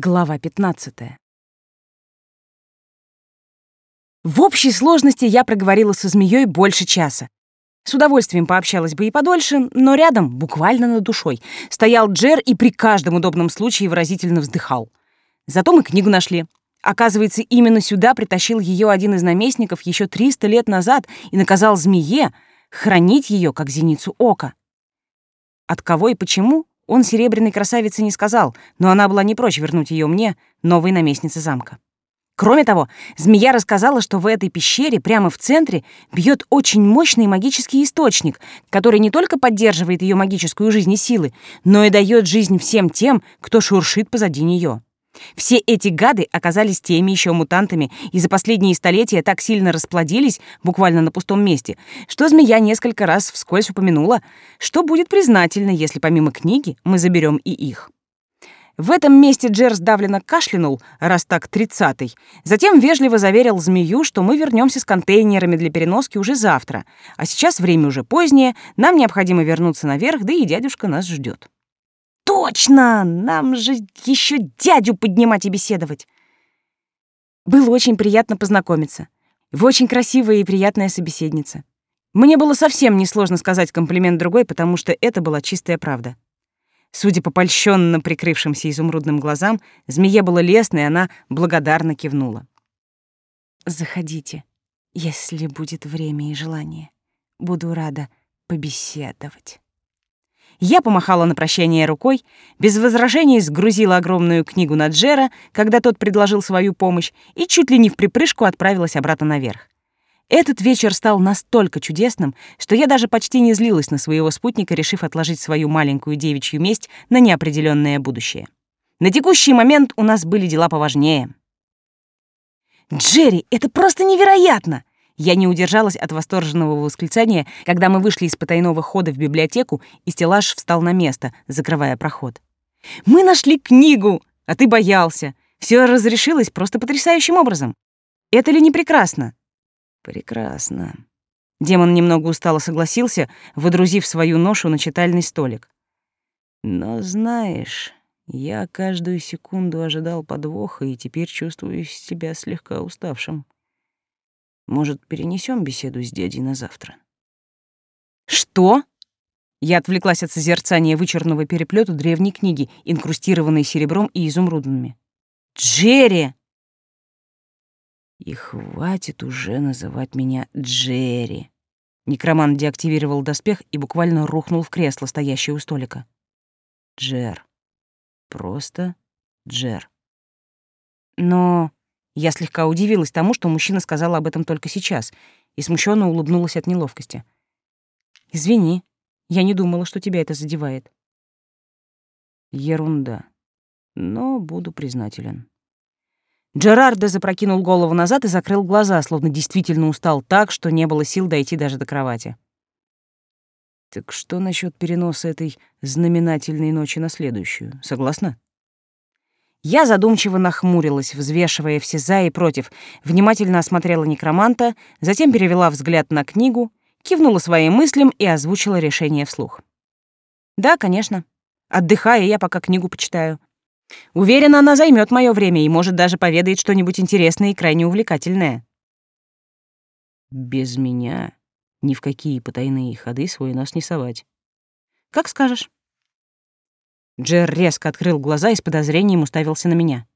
Глава 15. В общей сложности я проговорила со змеей больше часа. С удовольствием пообщалась бы и подольше, но рядом, буквально над душой, стоял Джер и при каждом удобном случае выразительно вздыхал. Зато мы книгу нашли. Оказывается, именно сюда притащил ее один из наместников еще 300 лет назад и наказал змее хранить ее как зеницу ока. От кого и почему, он серебряной красавице не сказал, но она была не прочь вернуть ее мне, новой наместнице замка. Кроме того, змея рассказала, что в этой пещере прямо в центре бьет очень мощный магический источник, который не только поддерживает ее магическую жизнь и силы, но и дает жизнь всем тем, кто шуршит позади нее. Все эти гады оказались теми еще мутантами и за последние столетия так сильно расплодились, буквально на пустом месте, что змея несколько раз вскользь упомянула, что будет признательно, если помимо книги мы заберем и их. В этом месте Джер сдавленно кашлянул, раз так тридцатый. Затем вежливо заверил змею, что мы вернемся с контейнерами для переноски уже завтра. А сейчас время уже позднее, нам необходимо вернуться наверх, да и дядюшка нас ждет. Точно! Нам же еще дядю поднимать и беседовать. Было очень приятно познакомиться. Вы очень красивая и приятная собеседница. Мне было совсем несложно сказать комплимент другой, потому что это была чистая правда. Судя по польщённо прикрывшимся изумрудным глазам, змее было лестно, и она благодарно кивнула. «Заходите, если будет время и желание. Буду рада побеседовать». Я помахала на прощание рукой, без возражений сгрузила огромную книгу на Джера, когда тот предложил свою помощь, и чуть ли не в припрыжку отправилась обратно наверх. Этот вечер стал настолько чудесным, что я даже почти не злилась на своего спутника, решив отложить свою маленькую девичью месть на неопределенное будущее. На текущий момент у нас были дела поважнее. «Джерри, это просто невероятно! Я не удержалась от восторженного восклицания, когда мы вышли из потайного хода в библиотеку, и стеллаж встал на место, закрывая проход. «Мы нашли книгу, а ты боялся. Все разрешилось просто потрясающим образом. Это ли не прекрасно?» «Прекрасно». Демон немного устало согласился, выдрузив свою ношу на читальный столик. «Но знаешь, я каждую секунду ожидал подвоха и теперь чувствую себя слегка уставшим». Может, перенесем беседу с дядей на завтра? Что? Я отвлеклась от созерцания вычурного переплету древней книги, инкрустированной серебром и изумрудными. Джерри! И хватит уже называть меня Джерри. Некромант деактивировал доспех и буквально рухнул в кресло, стоящее у столика. Джер. Просто Джер. Но я слегка удивилась тому, что мужчина сказал об этом только сейчас, и смущенно улыбнулась от неловкости. «Извини, я не думала, что тебя это задевает». «Ерунда. Но буду признателен». Джерардо запрокинул голову назад и закрыл глаза, словно действительно устал так, что не было сил дойти даже до кровати. «Так что насчет переноса этой знаменательной ночи на следующую? Согласна?» Я задумчиво нахмурилась, взвешивая все «за» и «против», внимательно осмотрела некроманта, затем перевела взгляд на книгу, кивнула своим мыслям и озвучила решение вслух. «Да, конечно. Отдыхая, я пока книгу почитаю. Уверена, она займет мое время и, может, даже поведает что-нибудь интересное и крайне увлекательное». «Без меня ни в какие потайные ходы свой нос не совать». «Как скажешь». Джер резко открыл глаза и с подозрением уставился на меня.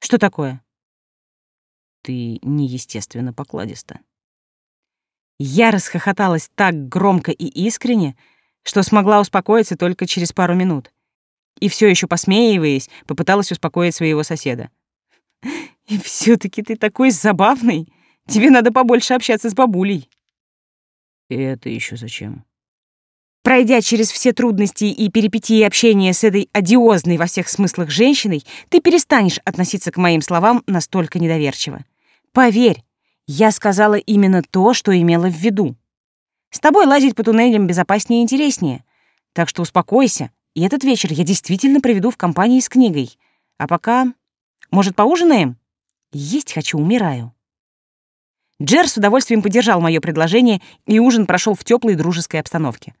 «Что такое?» «Ты неестественно покладиста». Я расхохоталась так громко и искренне, что смогла успокоиться только через пару минут. И все еще посмеиваясь, попыталась успокоить своего соседа. «И все таки ты такой забавный. Тебе надо побольше общаться с бабулей». «Это еще зачем?» Пройдя через все трудности и перипетии общения с этой одиозной во всех смыслах женщиной, ты перестанешь относиться к моим словам настолько недоверчиво. Поверь, я сказала именно то, что имела в виду. С тобой лазить по туннелям безопаснее и интереснее. Так что успокойся, и этот вечер я действительно проведу в компании с книгой. А пока... Может, поужинаем? Есть хочу, умираю. Джер с удовольствием поддержал мое предложение, и ужин прошел в теплой дружеской обстановке.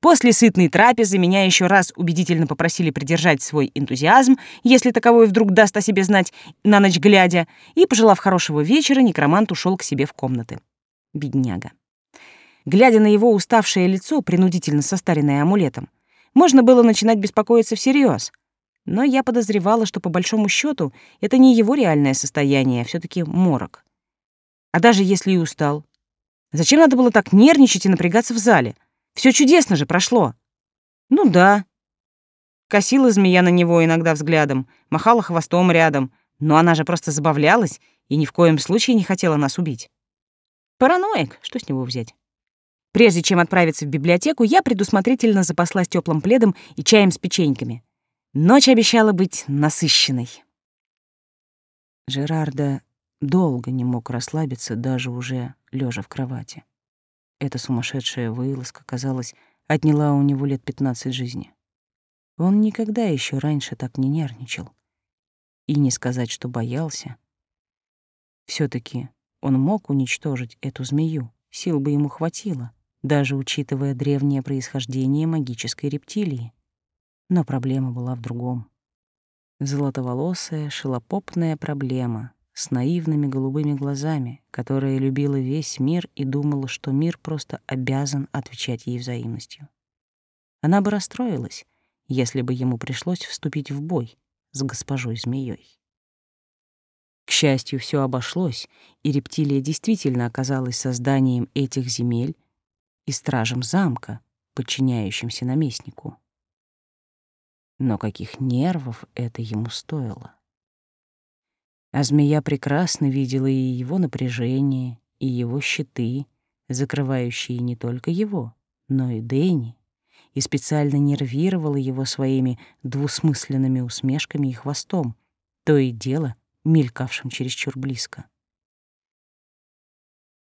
После сытной трапезы меня еще раз убедительно попросили придержать свой энтузиазм, если таковой вдруг даст о себе знать на ночь глядя, и, пожелав хорошего вечера, некромант ушел к себе в комнаты. Бедняга. Глядя на его уставшее лицо, принудительно состаренное амулетом, можно было начинать беспокоиться всерьез. Но я подозревала, что по большому счету это не его реальное состояние, а все таки морок. А даже если и устал, зачем надо было так нервничать и напрягаться в зале? Все чудесно же прошло. Ну да. Косила змея на него иногда взглядом, махала хвостом рядом, но она же просто забавлялась и ни в коем случае не хотела нас убить. Параноик, что с него взять? Прежде чем отправиться в библиотеку, я предусмотрительно запаслась теплым пледом и чаем с печеньками. Ночь обещала быть насыщенной. Жерарда долго не мог расслабиться, даже уже лежа в кровати. Эта сумасшедшая вылазка, казалось, отняла у него лет пятнадцать жизни. Он никогда еще раньше так не нервничал. И не сказать, что боялся. все таки он мог уничтожить эту змею, сил бы ему хватило, даже учитывая древнее происхождение магической рептилии. Но проблема была в другом. Золотоволосая, шелопопная проблема, с наивными голубыми глазами, которая любила весь мир и думала, что мир просто обязан отвечать ей взаимностью. Она бы расстроилась, если бы ему пришлось вступить в бой с госпожой змеей. К счастью, все обошлось, и рептилия действительно оказалась созданием этих земель и стражем замка, подчиняющимся наместнику. Но каких нервов это ему стоило? А змея прекрасно видела и его напряжение, и его щиты, закрывающие не только его, но и Дэнни, и специально нервировала его своими двусмысленными усмешками и хвостом, то и дело мелькавшим чересчур близко.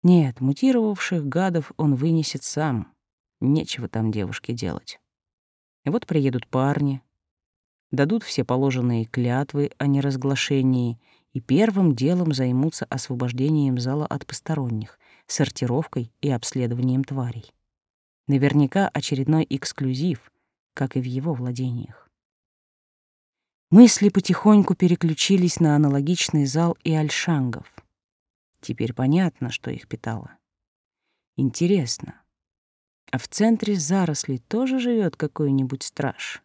Нет, мутировавших гадов он вынесет сам. Нечего там девушке делать. И вот приедут парни, дадут все положенные клятвы о неразглашении — и первым делом займутся освобождением зала от посторонних, сортировкой и обследованием тварей. Наверняка очередной эксклюзив, как и в его владениях. Мысли потихоньку переключились на аналогичный зал и альшангов. Теперь понятно, что их питало. Интересно, а в центре зарослей тоже живет какой-нибудь страж?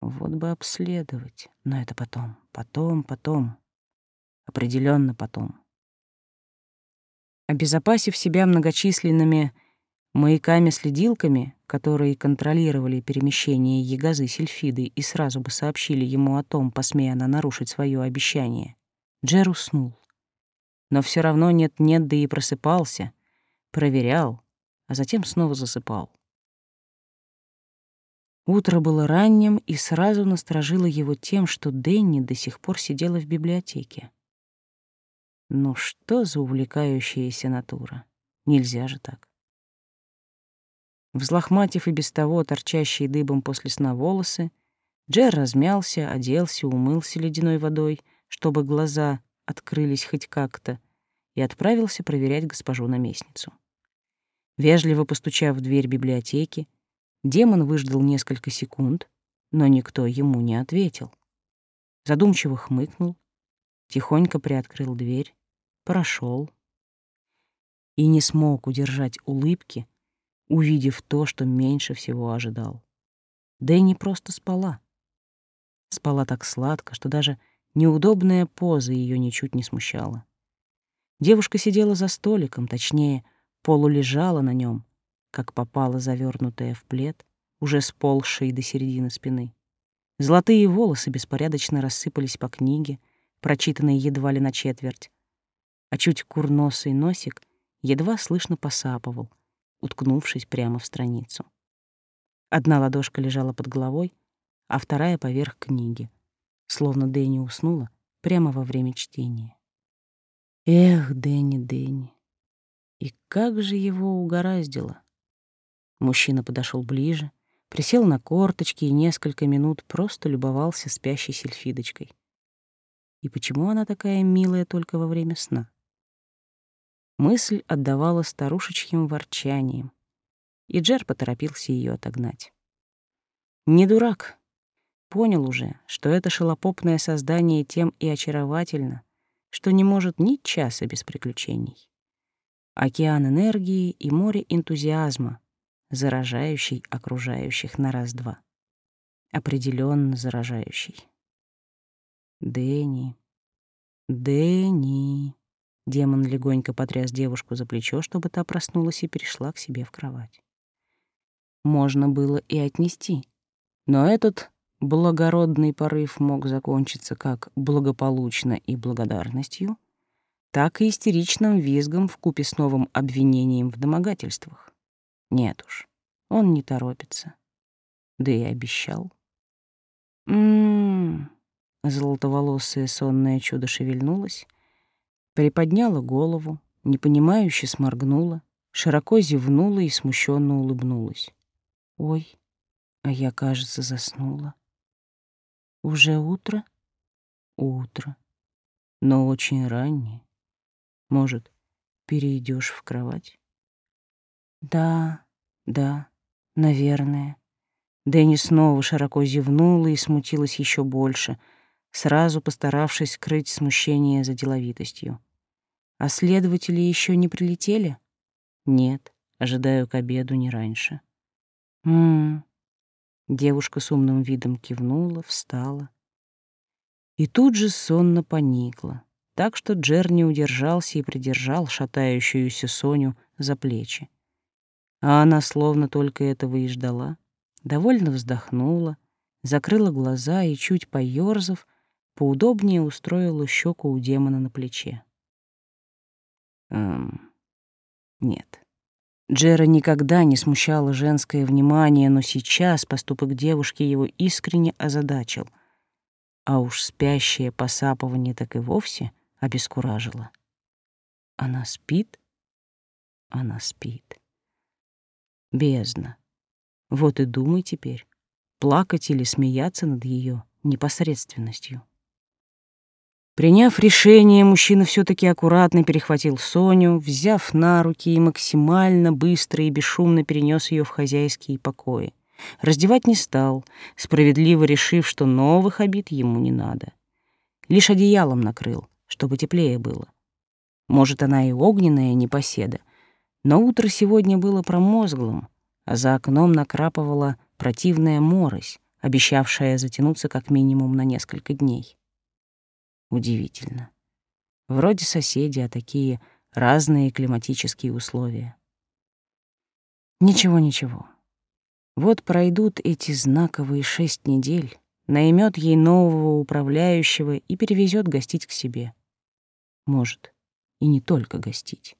Вот бы обследовать, но это потом, потом, потом определенно потом. Обезопасив себя многочисленными маяками-следилками, которые контролировали перемещение ягозы Сельфиды и сразу бы сообщили ему о том, посмея она нарушить свое обещание, Джер уснул. Но все равно нет-нет, да и просыпался, проверял, а затем снова засыпал. Утро было ранним и сразу насторожило его тем, что Дэнни до сих пор сидела в библиотеке. Ну что за увлекающаяся натура? Нельзя же так. Взлохматив и без того торчащие дыбом после сна волосы, Джер размялся, оделся, умылся ледяной водой, чтобы глаза открылись хоть как-то, и отправился проверять госпожу-наместницу. Вежливо постучав в дверь библиотеки, демон выждал несколько секунд, но никто ему не ответил. Задумчиво хмыкнул, тихонько приоткрыл дверь прошел и не смог удержать улыбки, увидев то, что меньше всего ожидал. Дэнни просто спала. Спала так сладко, что даже неудобная поза ее ничуть не смущала. Девушка сидела за столиком, точнее, полулежала на нем, как попала завернутая в плед, уже сползшей до середины спины. Золотые волосы беспорядочно рассыпались по книге, прочитанной едва ли на четверть, а чуть курносый носик едва слышно посапывал, уткнувшись прямо в страницу. Одна ладошка лежала под головой, а вторая поверх книги, словно Дэнни уснула прямо во время чтения. Эх, Дэнни, Дэнни, и как же его угораздило. Мужчина подошел ближе, присел на корточки и несколько минут просто любовался спящей сельфидочкой. И почему она такая милая только во время сна? Мысль отдавала старушечьим ворчанием. и Джер поторопился ее отогнать. Не дурак. Понял уже, что это шелопопное создание тем и очаровательно, что не может ни часа без приключений. Океан энергии и море энтузиазма, заражающий окружающих на раз-два. Определенно заражающий. Дэнни, Дэнни. Демон легонько потряс девушку за плечо, чтобы та проснулась и перешла к себе в кровать. Можно было и отнести, но этот благородный порыв мог закончиться как благополучно и благодарностью, так и истеричным визгом в купе с новым обвинением в домогательствах. Нет уж, он не торопится. Да и обещал. М-м-м. Золотоволосое сонное чудо шевельнулось, приподняла голову, непонимающе сморгнула, широко зевнула и смущенно улыбнулась. Ой, а я, кажется, заснула. Уже утро? Утро. Но очень раннее. Может, перейдешь в кровать? Да, да, наверное. Дэнни снова широко зевнула и смутилась еще больше, сразу постаравшись скрыть смущение за деловитостью. А следователи еще не прилетели? Нет, ожидаю к обеду не раньше. М, Девушка с умным видом кивнула, встала. И тут же сонно поникла, так что Джер не удержался и придержал шатающуюся Соню за плечи. А она словно только этого и ждала, довольно вздохнула, закрыла глаза и, чуть поёрзав, поудобнее устроила щеку у демона на плече. Эм, нет. Джера никогда не смущало женское внимание, но сейчас поступок девушки его искренне озадачил. А уж спящее посапывание так и вовсе обескуражило. Она спит? Она спит. Бездна. Вот и думай теперь, плакать или смеяться над ее непосредственностью. Приняв решение, мужчина все таки аккуратно перехватил Соню, взяв на руки и максимально быстро и бесшумно перенес ее в хозяйские покои. Раздевать не стал, справедливо решив, что новых обид ему не надо. Лишь одеялом накрыл, чтобы теплее было. Может, она и огненная непоседа, но утро сегодня было промозглым, а за окном накрапывала противная морось, обещавшая затянуться как минимум на несколько дней. Удивительно. Вроде соседи, а такие разные климатические условия. Ничего, ничего. Вот пройдут эти знаковые шесть недель, наймет ей нового управляющего и перевезет гостить к себе. Может, и не только гостить.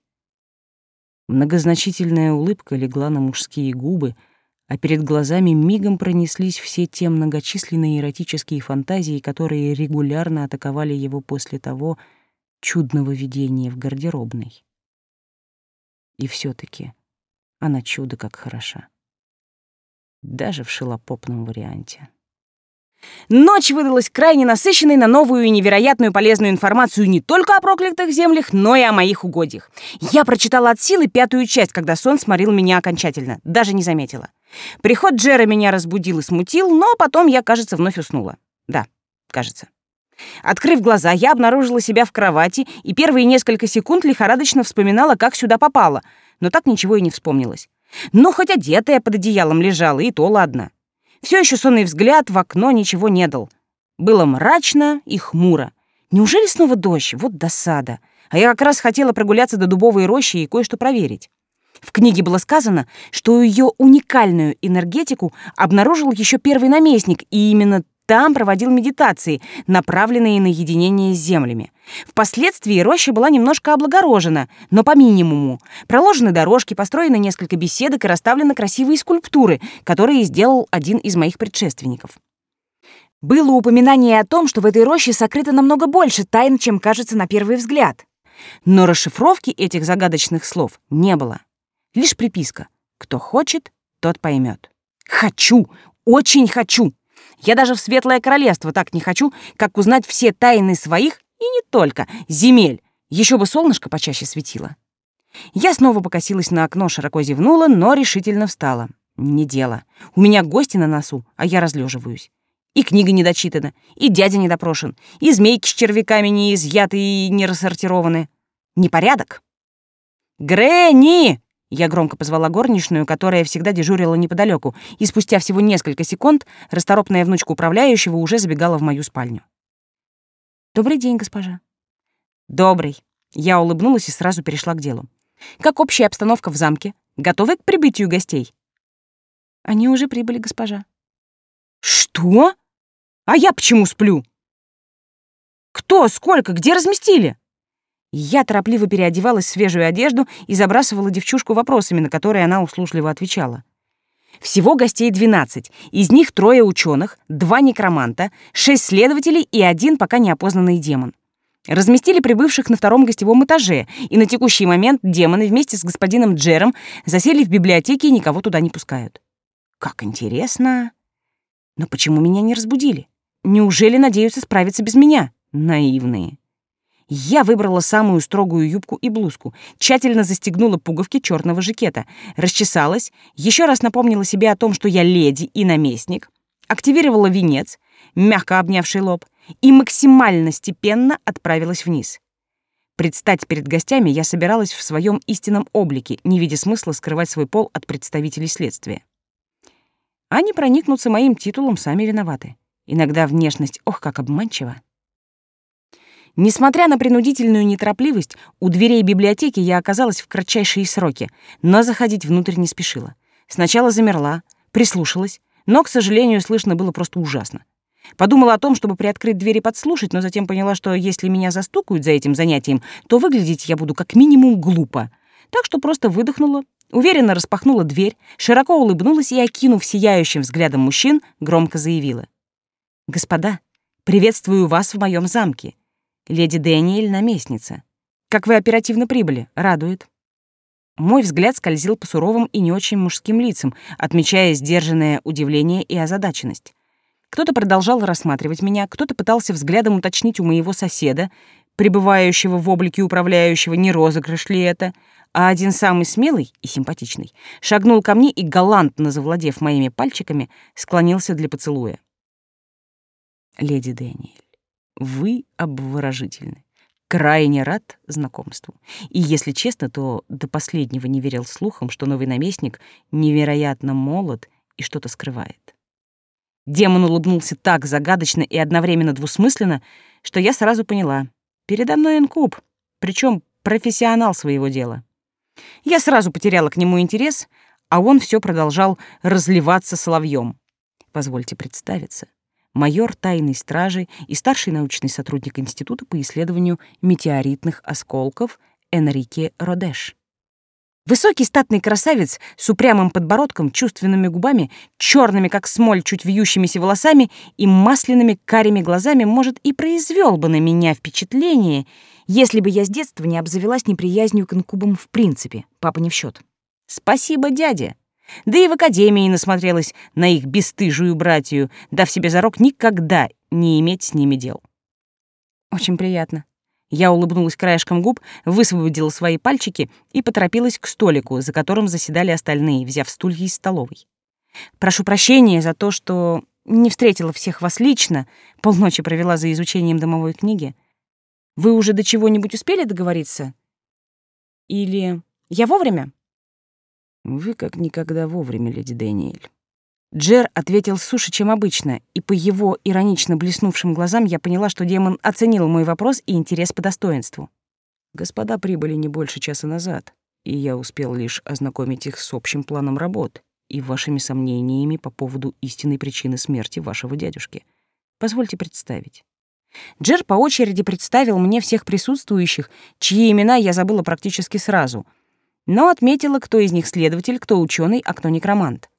Многозначительная улыбка легла на мужские губы — а перед глазами мигом пронеслись все те многочисленные эротические фантазии, которые регулярно атаковали его после того чудного видения в гардеробной. И все таки она чудо как хороша. Даже в шелопопном варианте. Ночь выдалась крайне насыщенной на новую и невероятную полезную информацию не только о проклятых землях, но и о моих угодьях. Я прочитала от силы пятую часть, когда сон сморил меня окончательно, даже не заметила. Приход Джера меня разбудил и смутил, но потом я, кажется, вновь уснула. Да, кажется. Открыв глаза, я обнаружила себя в кровати и первые несколько секунд лихорадочно вспоминала, как сюда попала, но так ничего и не вспомнилось. Но хоть одетая под одеялом лежала, и то ладно. Все еще сонный взгляд в окно ничего не дал. Было мрачно и хмуро. Неужели снова дождь? Вот досада. А я как раз хотела прогуляться до дубовой рощи и кое-что проверить. В книге было сказано, что ее уникальную энергетику обнаружил еще первый наместник, и именно там проводил медитации, направленные на единение с землями. Впоследствии роща была немножко облагорожена, но по минимуму. Проложены дорожки, построены несколько беседок и расставлены красивые скульптуры, которые сделал один из моих предшественников. Было упоминание о том, что в этой роще сокрыто намного больше тайн, чем кажется на первый взгляд. Но расшифровки этих загадочных слов не было. Лишь приписка «Кто хочет, тот поймет». Хочу, очень хочу. Я даже в Светлое Королевство так не хочу, как узнать все тайны своих, и не только, земель. Еще бы солнышко почаще светило. Я снова покосилась на окно, широко зевнула, но решительно встала. Не дело. У меня гости на носу, а я разлеживаюсь. И книга не дочитана, и дядя не допрошен, и змейки с червяками не изъяты и не рассортированы. Непорядок. «Грэнни!» Я громко позвала горничную, которая всегда дежурила неподалеку, и спустя всего несколько секунд расторопная внучка управляющего уже забегала в мою спальню. «Добрый день, госпожа». «Добрый». Я улыбнулась и сразу перешла к делу. «Как общая обстановка в замке? Готовы к прибытию гостей?» «Они уже прибыли, госпожа». «Что? А я почему сплю?» «Кто? Сколько? Где разместили?» Я торопливо переодевалась в свежую одежду и забрасывала девчушку вопросами, на которые она услужливо отвечала. Всего гостей 12, из них трое ученых, два некроманта, шесть следователей и один пока неопознанный демон. Разместили прибывших на втором гостевом этаже, и на текущий момент демоны вместе с господином Джером засели в библиотеке и никого туда не пускают. Как интересно. Но почему меня не разбудили? Неужели надеются справиться без меня? Наивные. Я выбрала самую строгую юбку и блузку, тщательно застегнула пуговки черного жакета, расчесалась, еще раз напомнила себе о том, что я леди и наместник, активировала венец, мягко обнявший лоб, и максимально степенно отправилась вниз. Предстать перед гостями я собиралась в своем истинном облике, не видя смысла скрывать свой пол от представителей следствия. Они проникнутся моим титулом, сами виноваты. Иногда внешность, ох, как обманчива. Несмотря на принудительную неторопливость, у дверей библиотеки я оказалась в кратчайшие сроки, но заходить внутрь не спешила. Сначала замерла, прислушалась, но, к сожалению, слышно было просто ужасно. Подумала о том, чтобы приоткрыть дверь и подслушать, но затем поняла, что если меня застукают за этим занятием, то выглядеть я буду как минимум глупо. Так что просто выдохнула, уверенно распахнула дверь, широко улыбнулась и, окинув сияющим взглядом мужчин, громко заявила. «Господа, приветствую вас в моем замке. Леди Дэниэль — наместница. Как вы оперативно прибыли, радует. Мой взгляд скользил по суровым и не очень мужским лицам, отмечая сдержанное удивление и озадаченность. Кто-то продолжал рассматривать меня, кто-то пытался взглядом уточнить у моего соседа, пребывающего в облике управляющего, не розыгрыш ли это, а один самый смелый и симпатичный шагнул ко мне и, галантно завладев моими пальчиками, склонился для поцелуя. «Леди Дэниэль, вы обворожительны. Крайне рад знакомству. И, если честно, то до последнего не верил слухам, что новый наместник невероятно молод и что-то скрывает. Демон улыбнулся так загадочно и одновременно двусмысленно, что я сразу поняла. Передо мной инкуб, причем профессионал своего дела. Я сразу потеряла к нему интерес, а он все продолжал разливаться соловьем. Позвольте представиться майор тайной стражи и старший научный сотрудник Института по исследованию метеоритных осколков Энрике Родеш. Высокий статный красавец с упрямым подбородком, чувственными губами, черными как смоль, чуть вьющимися волосами и масляными карими глазами, может, и произвел бы на меня впечатление, если бы я с детства не обзавелась неприязнью к инкубам в принципе, папа не в счет. Спасибо, дядя. Да и в академии насмотрелась на их бесстыжую братью, дав себе зарок никогда не иметь с ними дел. Очень приятно. Я улыбнулась краешком губ, высвободила свои пальчики и поторопилась к столику, за которым заседали остальные, взяв стулья из столовой. Прошу прощения за то, что не встретила всех вас лично, полночи провела за изучением домовой книги. Вы уже до чего-нибудь успели договориться? Или я вовремя? Вы как никогда вовремя, леди Дэниэль. Джер ответил суше, чем обычно, и по его иронично блеснувшим глазам я поняла, что демон оценил мой вопрос и интерес по достоинству. Господа прибыли не больше часа назад, и я успел лишь ознакомить их с общим планом работ и вашими сомнениями по поводу истинной причины смерти вашего дядюшки. Позвольте представить. Джер по очереди представил мне всех присутствующих, чьи имена я забыла практически сразу — но отметила, кто из них следователь, кто ученый, а кто некромант.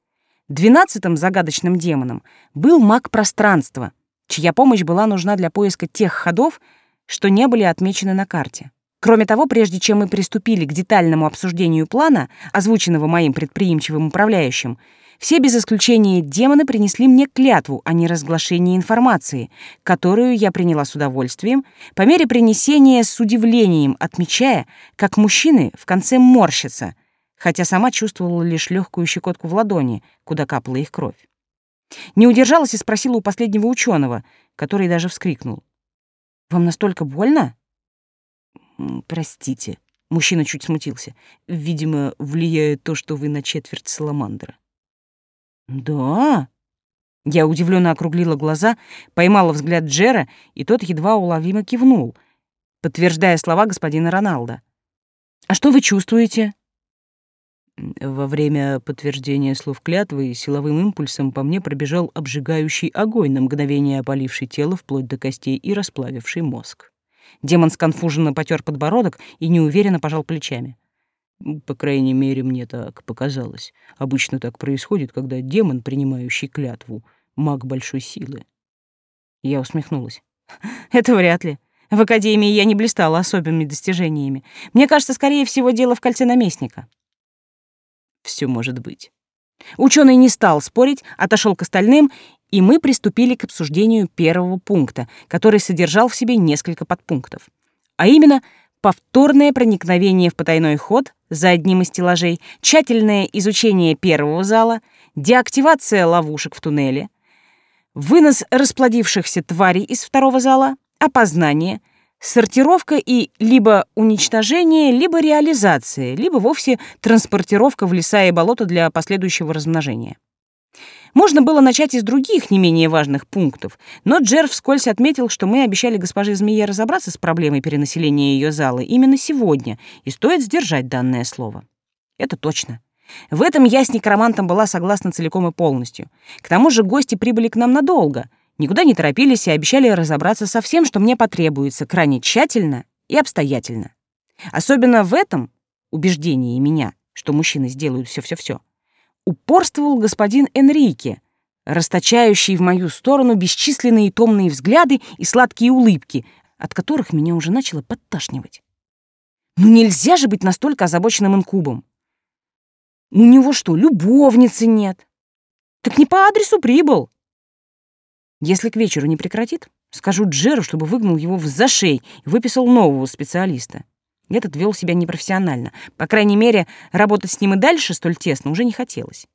Двенадцатым загадочным демоном был маг пространства, чья помощь была нужна для поиска тех ходов, что не были отмечены на карте. Кроме того, прежде чем мы приступили к детальному обсуждению плана, озвученного моим предприимчивым управляющим, Все без исключения демоны принесли мне клятву о неразглашении информации, которую я приняла с удовольствием, по мере принесения с удивлением, отмечая, как мужчины в конце морщатся, хотя сама чувствовала лишь легкую щекотку в ладони, куда капала их кровь. Не удержалась и спросила у последнего ученого, который даже вскрикнул. «Вам настолько больно?» «Простите», — мужчина чуть смутился. «Видимо, влияет то, что вы на четверть саламандра». «Да?» Я удивленно округлила глаза, поймала взгляд Джера, и тот едва уловимо кивнул, подтверждая слова господина Роналда. «А что вы чувствуете?» Во время подтверждения слов клятвы силовым импульсом по мне пробежал обжигающий огонь, на мгновение опаливший тело вплоть до костей и расплавивший мозг. Демон сконфуженно потер подбородок и неуверенно пожал плечами. По крайней мере, мне так показалось. Обычно так происходит, когда демон, принимающий клятву, маг большой силы. Я усмехнулась. Это вряд ли. В академии я не блистала особенными достижениями. Мне кажется, скорее всего, дело в кольце наместника. Все может быть. Ученый не стал спорить, отошел к остальным, и мы приступили к обсуждению первого пункта, который содержал в себе несколько подпунктов. А именно, повторное проникновение в потайной ход за одним из стеллажей, тщательное изучение первого зала, деактивация ловушек в туннеле, вынос расплодившихся тварей из второго зала, опознание — сортировка и либо уничтожение, либо реализация, либо вовсе транспортировка в леса и болота для последующего размножения. Можно было начать из других не менее важных пунктов, но Джер вскользь отметил, что мы обещали госпоже Змее разобраться с проблемой перенаселения ее зала именно сегодня, и стоит сдержать данное слово. Это точно. В этом я с некромантом была согласна целиком и полностью. К тому же гости прибыли к нам надолго — никуда не торопились и обещали разобраться со всем, что мне потребуется, крайне тщательно и обстоятельно. Особенно в этом убеждении меня, что мужчины сделают все-все-все, упорствовал господин Энрике, расточающий в мою сторону бесчисленные томные взгляды и сладкие улыбки, от которых меня уже начало подташнивать. Ну нельзя же быть настолько озабоченным инкубом. У него что, любовницы нет? Так не по адресу прибыл. Если к вечеру не прекратит, скажу Джеру, чтобы выгнал его в зашей и выписал нового специалиста. Этот вел себя непрофессионально. По крайней мере, работать с ним и дальше столь тесно уже не хотелось.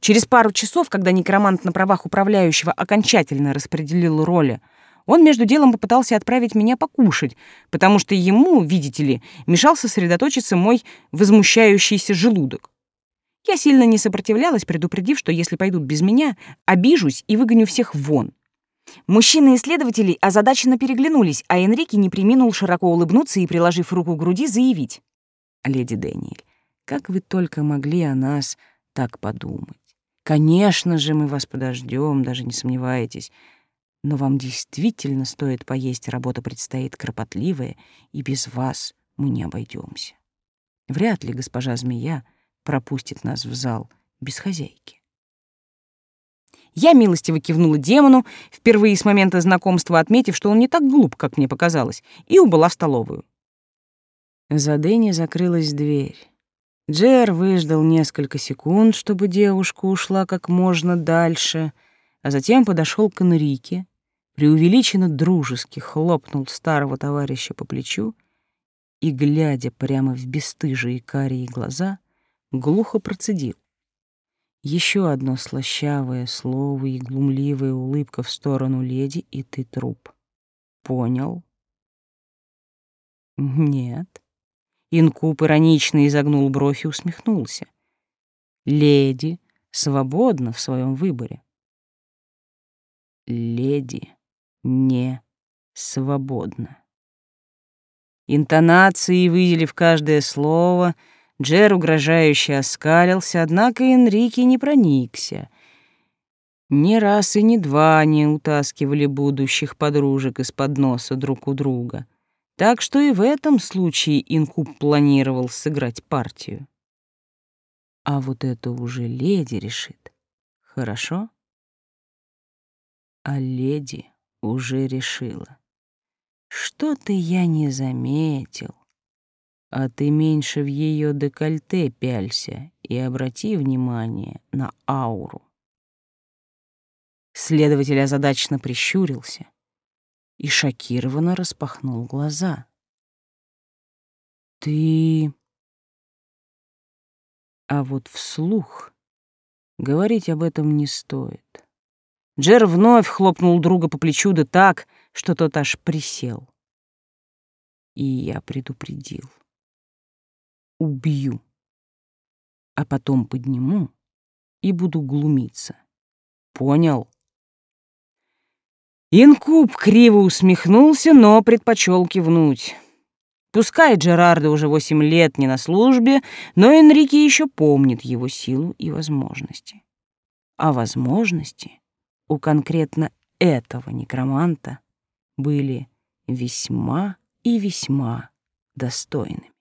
Через пару часов, когда некромант на правах управляющего окончательно распределил роли, он между делом попытался отправить меня покушать, потому что ему, видите ли, мешал сосредоточиться мой возмущающийся желудок. Я сильно не сопротивлялась, предупредив, что если пойдут без меня, обижусь и выгоню всех вон. Мужчины-исследователи озадаченно переглянулись, а Энрике не приминул широко улыбнуться и, приложив руку к груди, заявить. «Леди Дэниэль, как вы только могли о нас так подумать? Конечно же, мы вас подождем, даже не сомневайтесь. Но вам действительно стоит поесть, работа предстоит кропотливая, и без вас мы не обойдемся. Вряд ли госпожа Змея пропустит нас в зал без хозяйки. Я милостиво кивнула демону, впервые с момента знакомства отметив, что он не так глуп, как мне показалось, и убыла в столовую. За Дэнни закрылась дверь. Джер выждал несколько секунд, чтобы девушка ушла как можно дальше, а затем подошел к Энрике, преувеличенно дружески хлопнул старого товарища по плечу и, глядя прямо в бесстыжие карие глаза, глухо процедил. Еще одно слащавое слово и глумливая улыбка в сторону леди, и ты труп. Понял? Нет. Инкуб иронично изогнул бровь и усмехнулся. Леди свободна в своем выборе. Леди не свободна. Интонации, выделив каждое слово — Джер угрожающе оскалился, однако Энрике не проникся. Ни раз и ни два не утаскивали будущих подружек из-под носа друг у друга. Так что и в этом случае Инкуб планировал сыграть партию. А вот это уже леди решит. Хорошо? А леди уже решила. Что-то я не заметил. А ты меньше в ее декольте пялься и обрати внимание на ауру. Следователь озадаченно прищурился и шокированно распахнул глаза. «Ты...» А вот вслух говорить об этом не стоит. Джер вновь хлопнул друга по плечу да так, что тот аж присел. И я предупредил. Убью. А потом подниму и буду глумиться. Понял? Инкуб криво усмехнулся, но предпочел кивнуть. Пускай Джерардо уже восемь лет не на службе, но Энрике еще помнит его силу и возможности. А возможности у конкретно этого некроманта были весьма и весьма достойными.